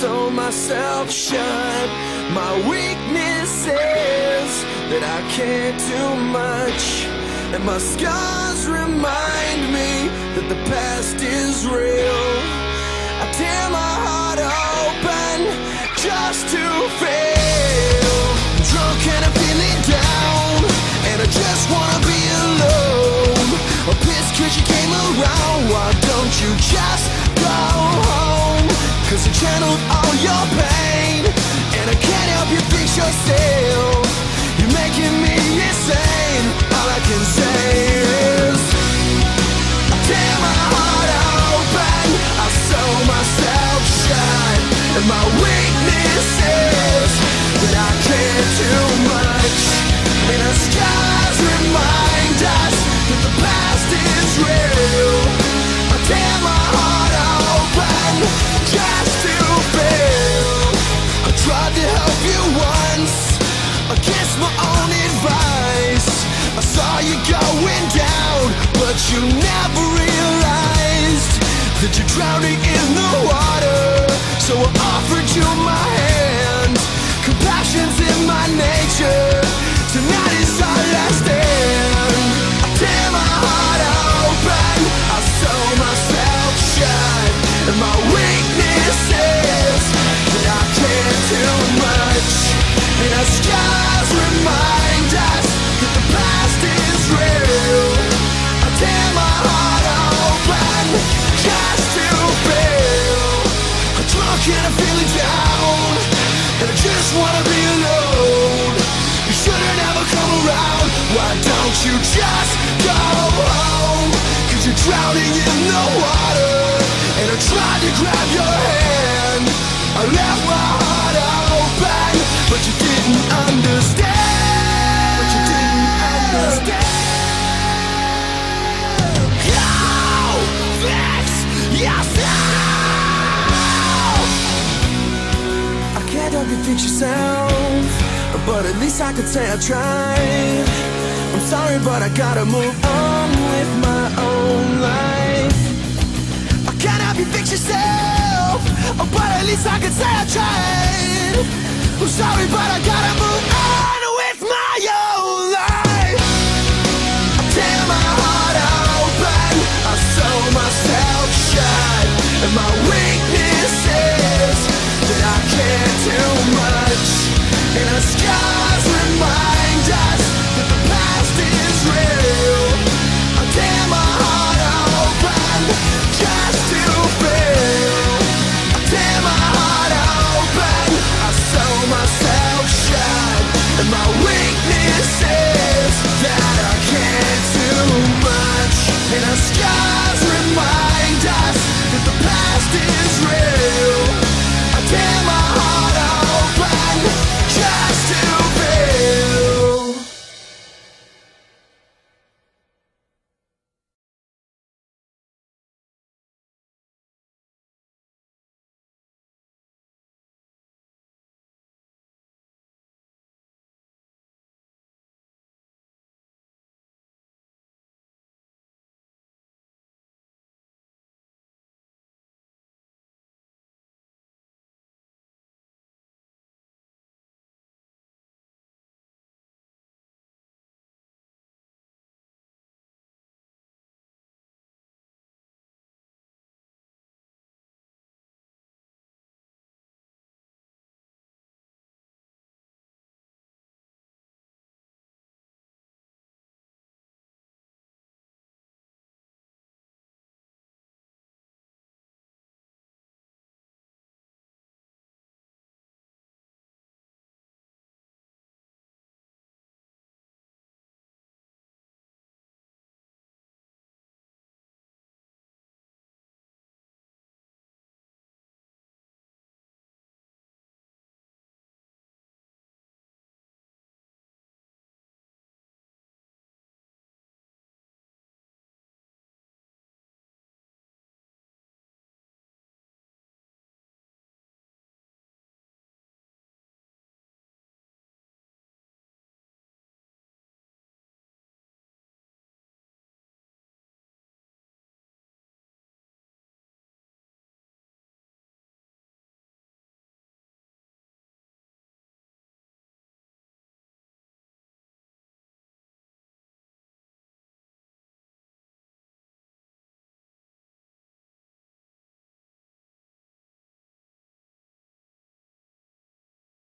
sew myself shut. My weakness is that I can't do much. And my scars remind me that the past is real. I tear my heart open just to fail. I'm drunk and I'm feeling down, and I just wanna be alone. I'm pissed cause you came around. Why don't you just channeled all your pain, and I can't help you fix yourself. You're making me insane. All I can say is. I tear my heart open, I sew myself shut, and my weakness is that I can't do much. And the scars remind us that the past that you're drowning in the water. So I offered you my hand. Compassion's in my nature. Tonight is our last stand. I tear my heart open. I sew myself shut. And my weakness is just wanna be alone. You shouldn't ever come around. Why don't you just go home? Cause you're drowning in the water, You fix yourself, but at least I could say I tried. I'm sorry, but I gotta move on with my own life. I can't help you fix yourself, but at least I could say I tried. I'm sorry, but I gotta move can I